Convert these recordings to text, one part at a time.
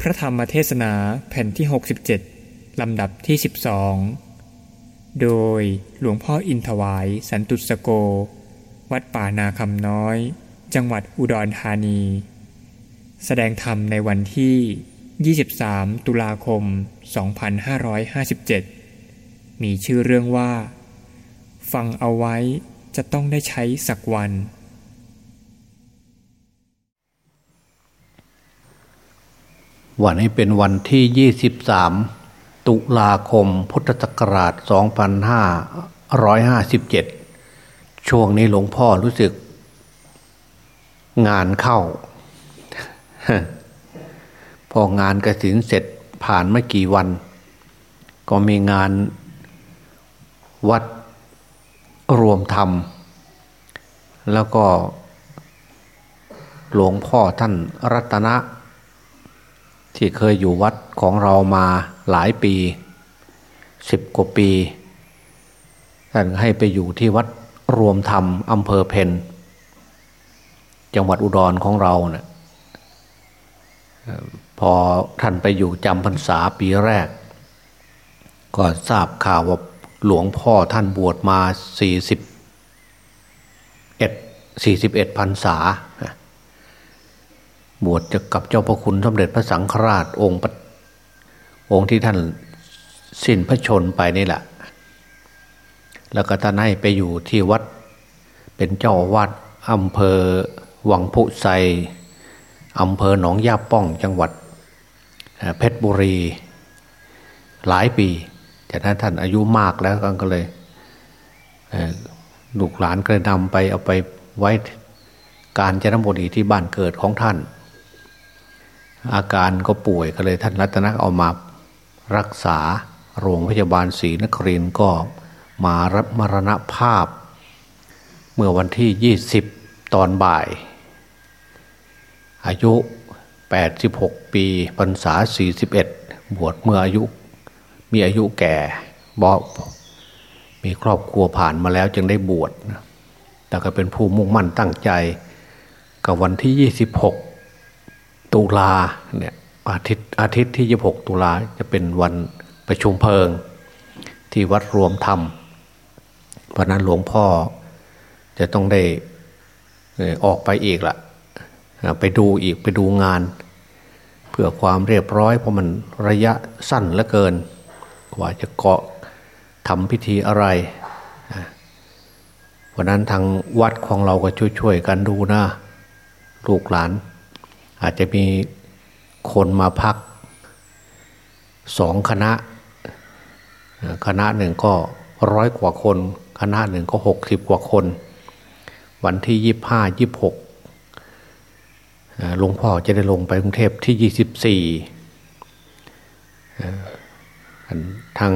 พระธรรมเทศนาแผ่นที่ 67 ลำดับที่ 12 โดยหลวงพ่ออินทวายสันตุสโก วัดป่านาคำน้อย จังหวัดอุดรธานี แสดงธรรมในวันที่ 23 ตุลาคม 2557 มีชื่อเรื่องว่า ฟังเอาไว้จะต้องได้ใช้สักวัน วันนี้เป็นวันที่ 23 ตุลาคมพุทธศักราช 2557 ช่วงนี้หลวงพ่อรู้สึก งานเข้า พองานกระสินเสร็จผ่านไม่กี่วัน ก็มีงานวัดรวมธรรม แล้วก็หลวงพ่อท่านรัตนะ ที่เคยอยู่วัดของเรามาหลายปีสิบกว่าปีท่านให้ไปอยู่ที่วัดรวมธรรมอำเภอเพนจังหวัดอุดรของเราเนะี่ยพอท่านไปอยู่จำพรรษาปีแรก ก็ทราบข่าวว่าหลวงพ่อท่านบวชมาสี่สิบเอ็ดสี่สิบเอ็ดพรรษา บวชจะกับเจ้าพระคุณสมเด็จพระสังฆราชองค์องค์ที่ท่านสิ้นพระชนไปนี่แหละ แล้วก็ท่านให้ไปอยู่ที่วัดเป็นเจ้าวัดอำเภอวังพุไซอำเภอหนองยาป้องจังหวัดเพชรบุรี หลายปีจากนั้นท่านอายุมากแล้วก็เลยลูกหลานก็นำไปเอาไปไว้การจนบุรีที่บ้านเกิดของท่าน อาการก็ป่วยก็เลยท่านรัตนะเอามารักษาโรงพยาบาลศรีนครินก็มารับมรณภาพ เมื่อวันที่ 20 ตอนบ่าย อายุ 86 ปีพรรษา 41 บวชเมื่ออายุ มีอายุแก่บอมีครอบครัวผ่านมาแล้วจึงได้บวชแต่ก็เป็นผู้มุ่งมั่นตั้งใจ กับวันที่ 26 ตุลาเนี่ยอาทิตย์อาทิตย์ที่ 26 ตุลาจะเป็นวันประชุมเพลิง ที่วัดรวมธรรมเพราะนั้นหลวงพ่อจะต้องได้ออกไปอีกละไปดูอีกไปดูงาน เพื่อความเรียบร้อยเพราะมันระยะสั้นเหลือเกิน กว่าจะเกาะทำพิธีอะไรวันนั้นทางวัดของเราก็ช่วยๆกันดูนะลูกหลาน อาจจะมีคนมาพักสองคณะ คณะหนึ่งก็ร้อยกว่าคน คณะหนึ่งก็หกสิบกว่าคน วันที่ยี่บห้ายี่บหกหลวงพ่อจะได้ลงไปกรุงเทพที่ยี่สิบสี่ทาง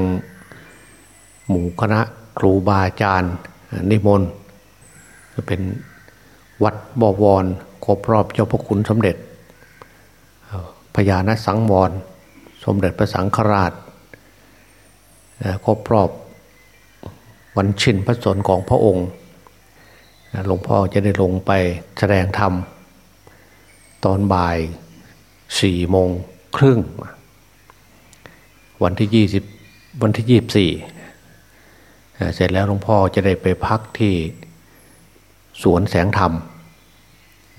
หมู่คณะครูบาอาจารย์นิมนต์จะเป็นวัดบวรครบรอบเจ้าพระคุณสมเด็จ พญาณสังวร สมเด็จพระสังฆราชครบรอบวันชินพระสนของพระองค์หลวงพ่อจะได้ลงไปแสดงธรรม ตอนบ่ายสี่โมงครึ่ง วันที่ยี่สิบวันที่ยี่บสี่เสร็จแล้วหลวงพ่อจะได้ไปพักที่สวนแสงธรรม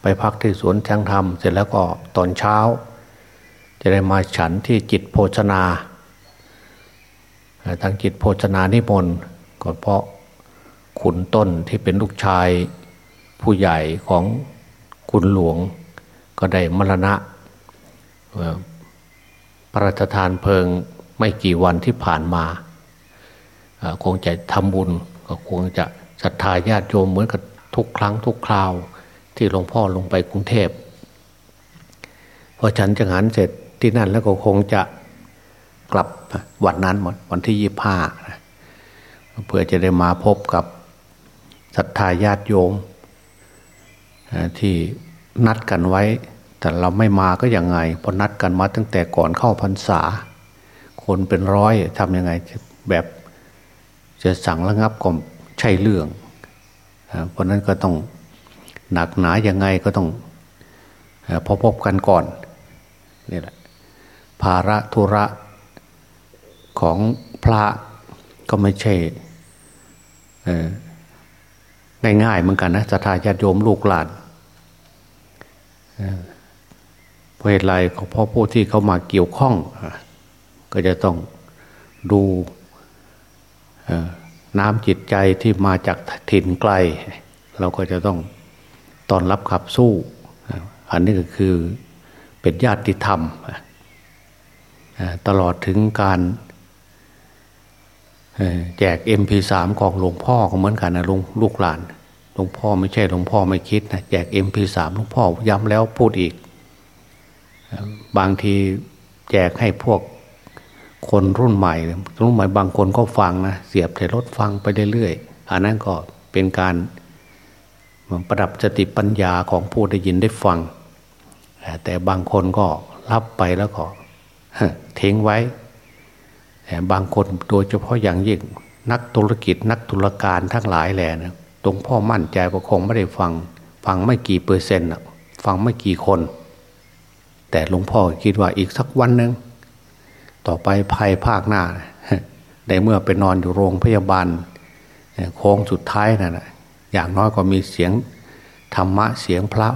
ไปพักที่สวนแสงธรรม เสร็จแล้วก็ตอนเช้า จะได้มาฉันที่จิตโภชนาทางจิตโภชนานิมนต์ก็เพราะขุนต้นที่เป็นลูกชายผู้ใหญ่ของคุณหลวง ก็ได้มรณะพระราชทานเพลิงไม่กี่วันที่ผ่านมาคงจะทำบุญก็คงจะศรัทธาญาติโยมเหมือนกับทุกครั้งทุกคราวที่หลวงพ่อลงไปกรุงเทพพอฉันจังหันเสร็จ ที่นั่นแล้วก็คงจะกลับวันนั้นหมดวันที่ยี่ห้าเพื่อจะได้มาพบกับศรัทธาญาติโยมที่นัดกันไว้ แต่เราไม่มาก็ยังไงพอนัดกันมาตั้งแต่ก่อนเข้าพรรษา คนเป็นร้อยทำยังไงแบบจะสั่งระงับก็ใช่เรื่อง เพราะนั้นก็ต้องหนักหนายังไงก็ต้องพบพบกันก่อนนี่แหละ ภาระธุระของพระก็ไม่ใช่ง่ายๆเหมือนกันนะสัทธาญาติโยมลูกหลานเพราะเหตุไรเพราะผู้ที่เขามาเกี่ยวข้อง ก็จะต้องดูน้ำจิตใจที่มาจากถิ่นไกล เราก็จะต้องตอนรับขับสู้ อันนี้ก็คือเป็นญาติธรรม ตลอดถึงการแจก MP3 ของหลวงพ่อก็เหมือนกันนะลุงลูกหลานหลวงพ่อไม่ใช่หลวงพ่อไม่คิดนะแจก MP3 หลวงพ่อย้ำแล้วพูดอีก บางทีแจกให้พวกคนรุ่นใหม่รุ่นใหม่บางคนก็ฟังนะเสียบใส่รถฟังไปเรื่อยๆอันนั้นก็เป็นการประดับสติปัญญาของผู้ได้ยินได้ฟัง แต่บางคนก็รับไปแล้วก็ ทิ้งไว้ บางคนโดยเฉพาะอย่างยิ่งนักธุรกิจนักธุรการทั้งหลายแหละนะตรงพ่อมั่นใจว่าคงไม่ได้ฟัง ฟังไม่กี่เปอร์เซ็นต์ฟังไม่กี่คน แต่หลวงพ่อคิดว่าอีกสักวันหนึ่งต่อไปภัยภาคหน้าในเมื่อไปนอนอยู่โรงพยาบาลโค้งสุดท้ายนะ่ะอย่างน้อยก็มีเสียงธรรมะเสียงพระ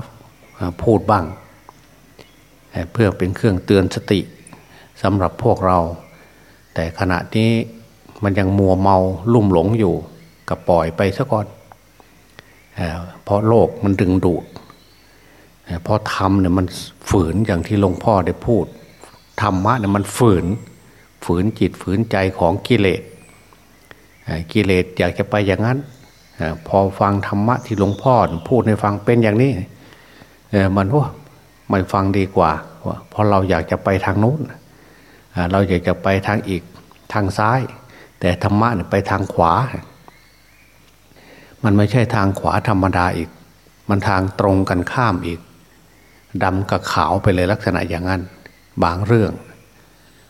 พูดบ้าง เพื่อเป็นเครื่องเตือนสติ สำหรับพวกเรา แต่ขณะนี้มันยังมัวเมาลุ่มหลงอยู่ก็ปล่อยไปซะก่อนเพราะโลกมันดึงดูดเพราะธรรมเนี่ยมันฝืนอย่างที่หลวงพ่อได้พูดธรรมะเนี่ยมันฝืน ฝืนจิตฝืนใจของกิเลสกิเลสอยากจะไปอย่างนั้นพอฟังธรรมะที่หลวงพ่อพูดในฟังเป็นอย่างนี้มันว่าไม่ฟังดีกว่าเพราะเราอยากจะไปทางโน้น เราอยากจะไปทางอีกทางซ้าย แต่ธรรมะเนี่ยไปทางขวา มันไม่ใช่ทางขวาธรรมดาอีก มันทางตรงกันข้ามอีกดำกับขาวไปเลยลักษณะอย่างนั้น บางเรื่อง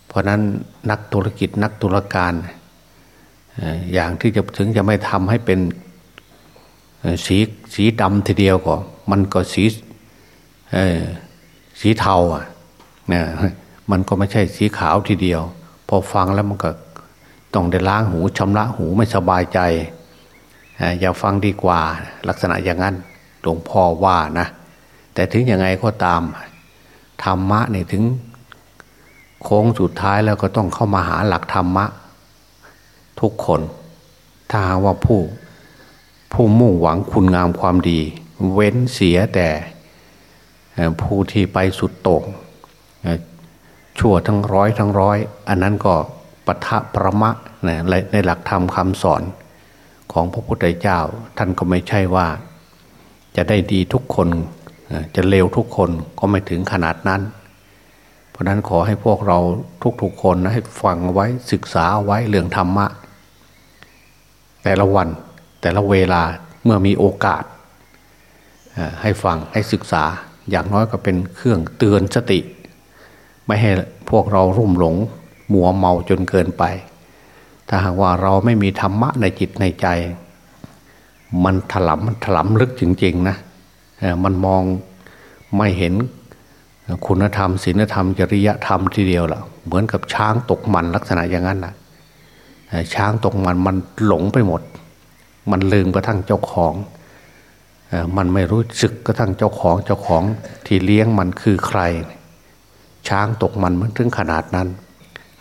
เพราะนั้นนักธุรกิจนักธุรการ อย่างที่จะถึงจะไม่ทำให้เป็นสีสีดำทีเดียวก็ มันก็สีสีเทาอะเนี่ย มันก็ไม่ใช่สีขาวทีเดียว พอฟังแล้วมันก็ต้องได้ล้างหูชำระหูไม่สบายใจ อย่าฟังดีกว่าลักษณะอย่างนั้นหลวงพ่อว่านะ แต่ถึงยังไงก็ตามธรรมะเนี่ยถึงโค้งสุดท้ายแล้วก็ต้องเข้ามาหาหลักธรรมะ ทุกคนถ้าว่าผู้ผู้มุ่งหวังคุณงามความดี เว้นเสียแต่ผู้ที่ไปสุดโต่ง ชั่วทั้งร้อยทั้งร้อย อันนั้นก็ปะทะประมะในในหลักธรรมคำสอนของพระพุทธเจ้า ท่านก็ไม่ใช่ว่า จะได้ดีทุกคนจะเลวทุกคนก็ไม่ถึงขนาดนั้น เพราะนั้นขอให้พวกเราทุกๆคนนะให้ฟังไว้ศึกษาไว้เรื่องธรรมะ แต่ละวันแต่ละเวลาเมื่อมีโอกาส ให้ฟังให้ศึกษาอย่างน้อยก็เป็นเครื่องเตือนสติ ไม่ให้พวกเรารุ่มหลงมัวเมาจนเกินไป ถ้าหากว่าเราไม่มีธรรมะในจิตในใจ มันถลำมันถลำลึกจริงๆนะมันมองไม่เห็นคุณธรรมศีลธรรมจริยธรรมทีเดียวละเหมือนกับช้างตกมันลักษณะอย่างนั้นนะช้างตกมันมันหลงไปหมด มันลืมกระทั่งเจ้าของ มันไม่รู้สึกกระทั่งเจ้าของเจ้าของที่เลี้ยงมันคือใคร ช้างตกมันมันถึงขนาดนั้น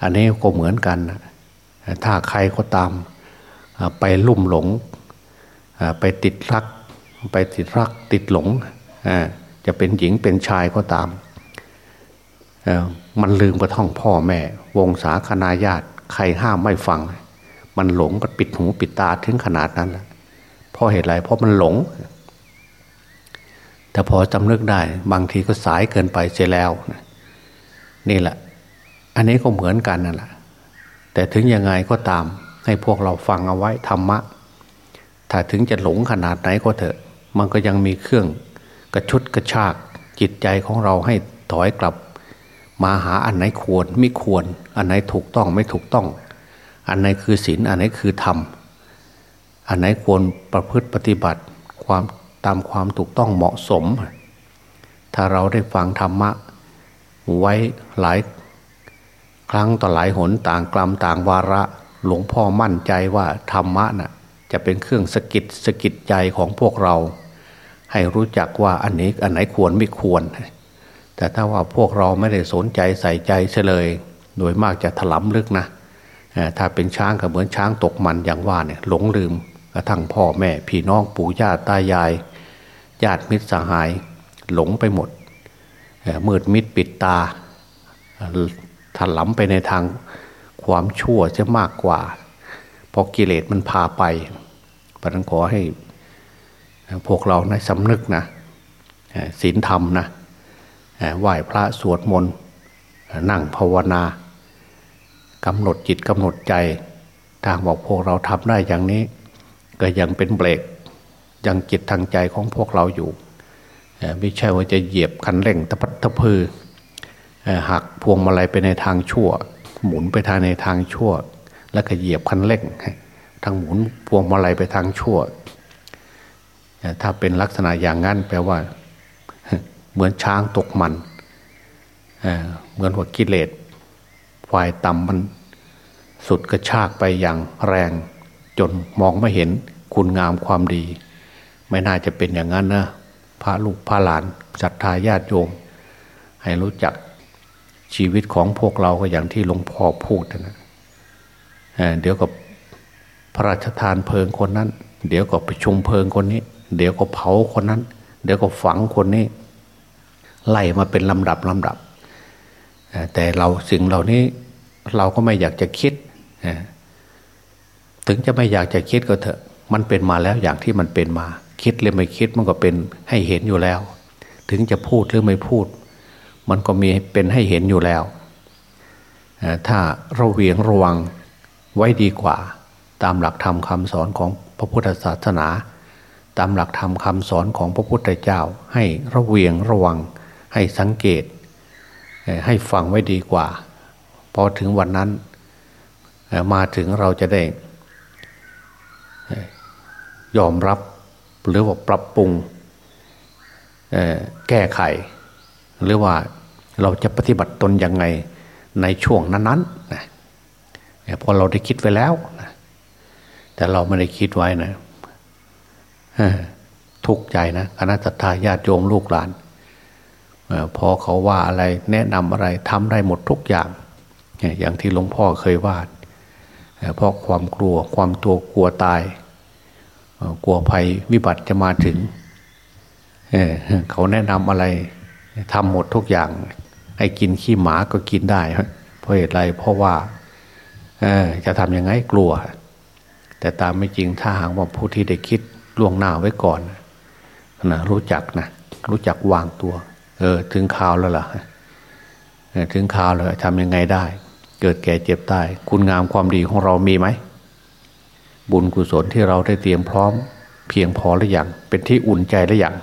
อันนี้ก็เหมือนกันถ้าใครก็ตามไปลุ่มหลงไปติดรัก ไปติดรักติดหลงจะเป็นหญิงเป็นชายก็ตาม มันลืมกระท่องพ่อแม่ วงศาคณาญาติ ใครห้ามไม่ฟัง มันหลงก็ปิดหูปิดตาถึงขนาดนั้นแล้วเพราะเหตุไรเพราะมันหลง แต่พอจำเนึกได้ บางทีก็สายเกินไปเสียแล้วนะ นี่แหละ อันนี้ก็เหมือนกันนั่นแหละแต่ถึงยังไงก็ตามให้พวกเราฟังเอาไว้ธรรมะ ถ้าถึงจะหลงขนาดไหนก็เถอะ มันก็ยังมีเครื่องกระชุดกระชากจิตใจของเราให้ถอยกลับ มาหาอันไหนควรไม่ควร อันไหนถูกต้องไม่ถูกต้อง อันไหนคือศีลอันไหนคือธรรมอันไหนควรประพฤติปฏิบัติความตามความถูกต้องเหมาะสม ถ้าเราได้ฟังธรรมะ ไว้หลาย ครั้งต่อหลายหนต่างกลัมต่างวาระ หลวงพ่อมั่นใจว่าธรรมะน่ะจะเป็นเครื่องสกิดสกิดใจของพวกเรา ให้รู้จักว่าอันนี้อันไหนควรไม่ควร แต่ถ้าว่าพวกเราไม่ได้สนใจใส่ใจเฉลย โดยมากจะถลำลึกนะถ้าเป็นช้างก็เหมือนช้างตกมันอย่างว่าเนี่ยหลงลืมกระทั่งพ่อแม่พี่น้องปู่ย่าตายายญาติมิตรสหาย หลงไปหมด มืดมิดปิดตาถลำไปในทางความชั่วจะมากกว่าเพราะกิเลสมันพาไปพระนั้นขอให้พวกเราในสำนึกนะศีลธรรมนะไหว้พระสวดมนต์นั่งภาวนากำหนดจิตกำหนดใจทางบอกพวกเราทำได้อย่างนี้ ก็ยังเป็นเบรกยังจิตทางใจของพวกเราอยู่ ไม่ใช่ว่าจะเหยียบคันเร่งตะพัดตะพือหักพวงมาลัยไปในทางชั่ว หมุนไปทางในทางชั่ว แล้วก็เหยียบคันเร่งทางหมุนพวงมาลัยไปทางชั่ว ถ้าเป็นลักษณะอย่างนั้นแปลว่า เหมือนช้างตกมันเหมือนหัวกิเลสฝ่ายต่ำมันสุดกระชากไปอย่างแรง จนมองไม่เห็นคุณงามความดี ไม่น่าจะเป็นอย่างนั้นนะ ระลูกพระหลานศรัทธาญาติโยม ให้รู้จักชีวิตของพวกเราก็อย่างที่หลวงพ่อพูดนะเดี๋ยวก็พระราชทานเพลิงคนนั้น เดี๋ยวก็ประชุมเพลิงคนนี้ เดี๋ยวก็เผาคนนั้น เดี๋ยวก็ฝังคนนี้ ไล่มาเป็นลำดับลำดับ แต่เราสิ่งเหล่านี้เราก็ไม่อยากจะคิด ถึงจะไม่อยากจะคิดก็เถอะ มันเป็นมาแล้วอย่างที่มันเป็นมา คิดเลยไม่คิดมันก็เป็นให้เห็นอยู่แล้ว ถึงจะพูดหรือไม่พูด มันก็มีเป็นให้เห็นอยู่แล้ว ถ้าเราเวียงระวังไว้ดีกว่า ตามหลักธรรมคำสอนของพระพุทธศาสนา ตามหลักธรรมคำสอนของพระพุทธเจ้า ให้ระเวียงระวังให้สังเกต ให้ฟังไว้ดีกว่า พอถึงวันนั้นมาถึงเราจะได้ยอมรับ หรือว่าปรับปรุงแก้ไข หรือว่าเราจะปฏิบัติตนยังไงในช่วงนั้นๆนะพอเราได้คิดไว้แล้วนะแต่เราไม่ได้คิดไว้นะทุกใจนะคณะตยาญาติโยมลูกหลานพอเขาว่าอะไรแนะนำอะไรทำได้หมดทุกอย่าง อย่างที่หลวงพ่อเคยว่าเพราะความกลัวความตัวกลัวตาย กลัวภัยวิบัติจะมาถึงเขาแนะนำอะไรทำหมดทุกอย่างให้กินขี้หมาก็กินได้ เพราะเหตุไรเพราะว่าจะทำยังไงกลัว แต่ตามไม่จริงถ้าหากว่าผู้ที่ได้คิดล่วงหน้าไว้ก่อนนะรู้จักนะรู้จักวางตัว เออ ถึงข่าวแล้วล่ะถึงข่าวแล้วทำยังไงได้ เกิดแก่เจ็บตาย คุณงามความดีของเรามีไหม บุญกุศลที่เราได้เตรียมพร้อม เพียงพอหรือยังเป็นที่อุ่นใจหรือยัง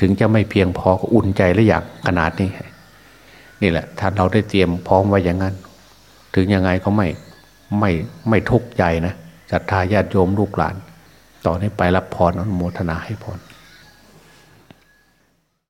ถึงจะไม่เพียงพอก็อุ่นใจหรือยังขนาดนี้ นี่แหละ ถ้าเราได้เตรียมพร้อมไว้อย่างนั้น ถึงยังไงก็ไม่ไม่ไม่ทุกข์ใจนะศรัทธาญาติโยมลูกหลาน ต่อนนี้ไปรับพรอนุโมทนาให้พร